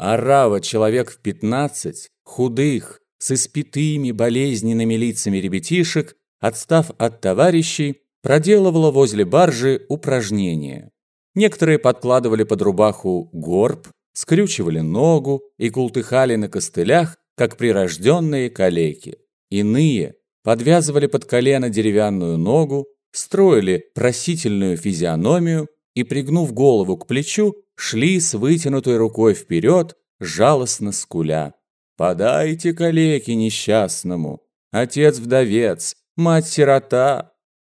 Арава человек в пятнадцать, худых, с испитыми болезненными лицами ребятишек, отстав от товарищей, проделывала возле баржи упражнения. Некоторые подкладывали под рубаху горб, скрючивали ногу и култыхали на костылях, как прирожденные калеки. Иные подвязывали под колено деревянную ногу, строили просительную физиономию и, пригнув голову к плечу, шли с вытянутой рукой вперед, жалостно скуля. «Подайте калеке несчастному! Отец-вдовец! Мать-сирота!»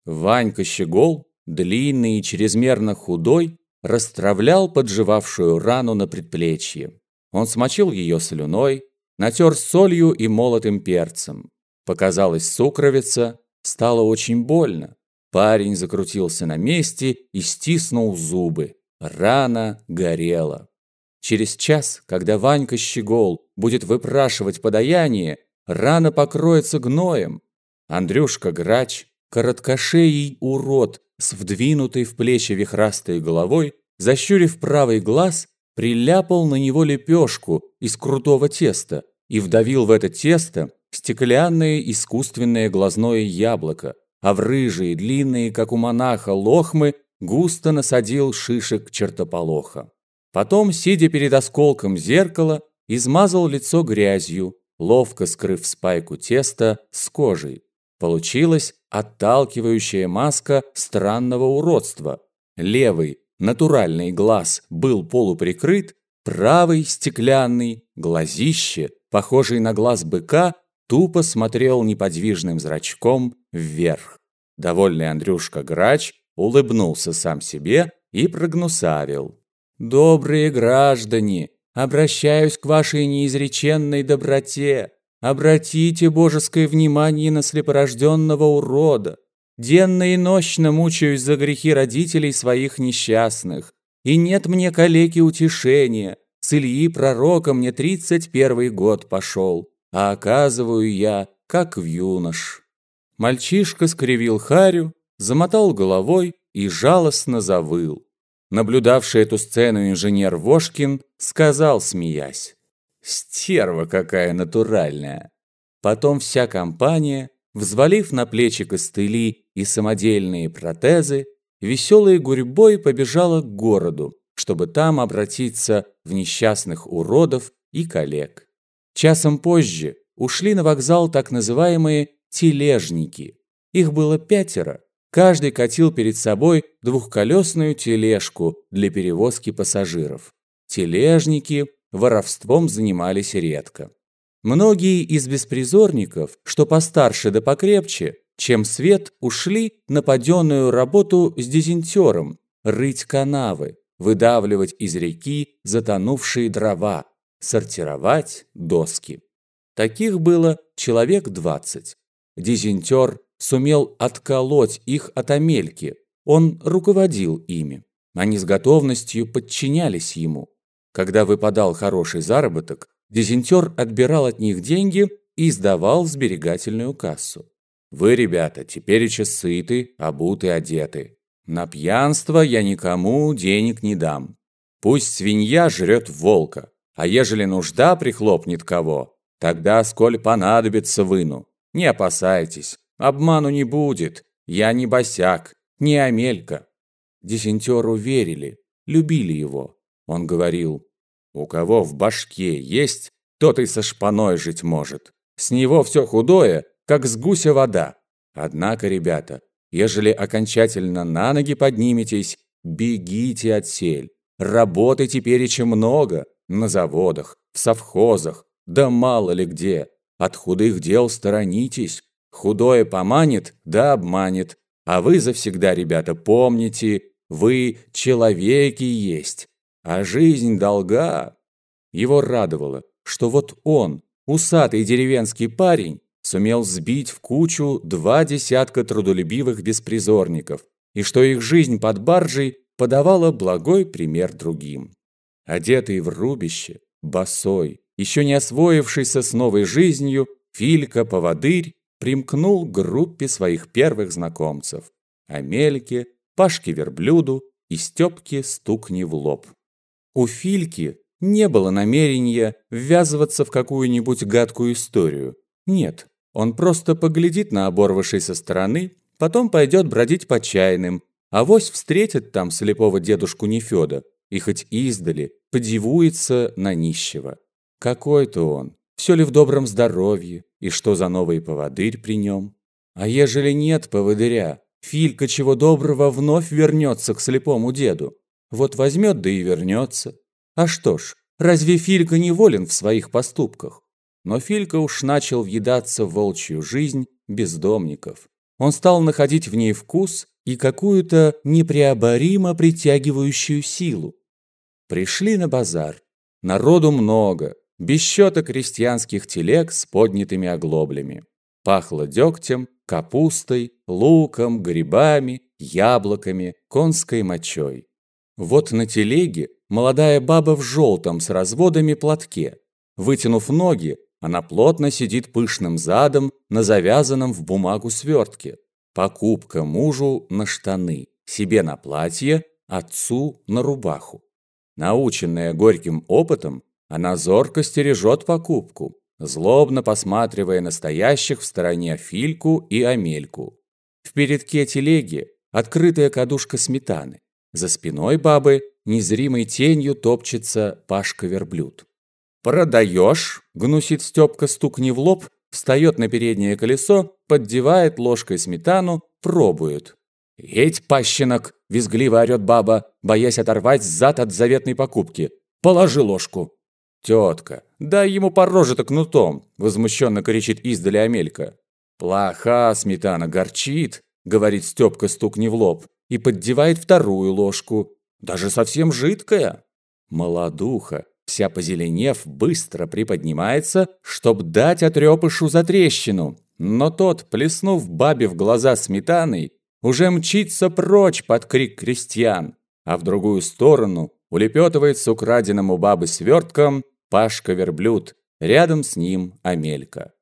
Ванька Щегол, длинный и чрезмерно худой, расстравлял подживавшую рану на предплечье. Он смочил ее слюной, натер солью и молотым перцем. Показалась сукровица, стало очень больно. Парень закрутился на месте и стиснул зубы. Рана горела. Через час, когда Ванька Щегол будет выпрашивать подаяние, рана покроется гноем. Андрюшка Грач, короткошеий урод с вдвинутой в плечи вихрастой головой, защурив правый глаз, приляпал на него лепешку из крутого теста и вдавил в это тесто стеклянное искусственное глазное яблоко, а в рыжие, длинные, как у монаха, лохмы густо насадил шишек чертополоха. Потом, сидя перед осколком зеркала, измазал лицо грязью, ловко скрыв спайку теста с кожей. Получилась отталкивающая маска странного уродства. Левый, натуральный глаз был полуприкрыт, правый, стеклянный, глазище, похожий на глаз быка, тупо смотрел неподвижным зрачком вверх. Довольный Андрюшка Грач улыбнулся сам себе и прогнусавил. «Добрые граждане, обращаюсь к вашей неизреченной доброте. Обратите божеское внимание на слепорожденного урода. Денно и нощно мучаюсь за грехи родителей своих несчастных. И нет мне калеки утешения. С Ильи пророка мне тридцать первый год пошел, а оказываю я, как в юнош». Мальчишка скривил харю, замотал головой и жалостно завыл. Наблюдавший эту сцену инженер Вошкин сказал, смеясь, «Стерва какая натуральная!» Потом вся компания, взвалив на плечи костыли и самодельные протезы, веселой гурьбой побежала к городу, чтобы там обратиться в несчастных уродов и коллег. Часом позже ушли на вокзал так называемые тележники. Их было пятеро. Каждый катил перед собой двухколесную тележку для перевозки пассажиров. Тележники воровством занимались редко. Многие из беспризорников, что постарше да покрепче, чем свет, ушли на паденную работу с дизентером, рыть канавы, выдавливать из реки затонувшие дрова, сортировать доски. Таких было человек двадцать. Дизентер сумел отколоть их от Амельки. Он руководил ими. Они с готовностью подчинялись ему. Когда выпадал хороший заработок, дизентер отбирал от них деньги и сдавал в сберегательную кассу. «Вы, ребята, теперь еще сыты, обуты, одеты. На пьянство я никому денег не дам. Пусть свинья жрет волка, а ежели нужда прихлопнет кого, тогда сколь понадобится выну. Не опасайтесь, обману не будет. Я не босяк, не Амелька». Десентеру верили, любили его. Он говорил, «У кого в башке есть, тот и со шпаной жить может. С него все худое, как с гуся вода. Однако, ребята, ежели окончательно на ноги подниметесь, бегите от сель. Работы теперь еще много, на заводах, в совхозах, да мало ли где. От худых дел сторонитесь. Худое поманит, да обманет. А вы завсегда, ребята, помните, вы человеки есть, а жизнь долга. Его радовало, что вот он, усатый деревенский парень, сумел сбить в кучу два десятка трудолюбивых беспризорников, и что их жизнь под баржей подавала благой пример другим. Одетый в рубище, босой, еще не освоившийся с новой жизнью, Филька-поводырь примкнул к группе своих первых знакомцев – Амельке, Пашке-верблюду и Степке стукни в лоб. У Фильки не было намерения ввязываться в какую-нибудь гадкую историю. Нет, он просто поглядит на оборвышей со стороны, потом пойдет бродить по чайным, а вось встретит там слепого дедушку Нефёда и хоть издали подивуется на нищего. Какой-то он, все ли в добром здоровье, и что за новый поводырь при нем? А ежели нет поводыря, Филька чего доброго вновь вернется к слепому деду. Вот возьмет да и вернется. А что ж, разве Филька не волен в своих поступках? Но Филька уж начал въедаться в волчью жизнь бездомников. Он стал находить в ней вкус и какую-то непреоборимо притягивающую силу. Пришли на базар. Народу много, без счета крестьянских телег с поднятыми оглоблями. Пахло дегтем, капустой, луком, грибами, яблоками, конской мочой. Вот на телеге молодая баба в желтом с разводами платке. Вытянув ноги, она плотно сидит пышным задом на завязанном в бумагу свертке. Покупка мужу на штаны, себе на платье, отцу на рубаху. Наученная горьким опытом, она зорко стережет покупку, злобно посматривая на стоящих в стороне Фильку и Амельку. В передке телеги открытая кадушка сметаны. За спиной бабы незримой тенью топчется Пашка-верблюд. «Продаешь?» – гнусит Степка стукни в лоб, встает на переднее колесо, поддевает ложкой сметану, пробует. «Еть, пащенок!» – визгливо орёт баба, боясь оторвать зад от заветной покупки. «Положи ложку!» «Тетка, дай ему по роже-то кнутом!» – возмущенно кричит издали Амелька. «Плоха сметана, горчит!» – говорит Степка, стукни в лоб и поддевает вторую ложку. Даже совсем жидкая. Молодуха, вся позеленев, быстро приподнимается, чтоб дать отрепышу за трещину. Но тот, плеснув бабе в глаза сметаной, уже мчится прочь под крик крестьян, а в другую сторону улепетывает с украденным у бабы свертком Пашка-верблюд, рядом с ним Амелька.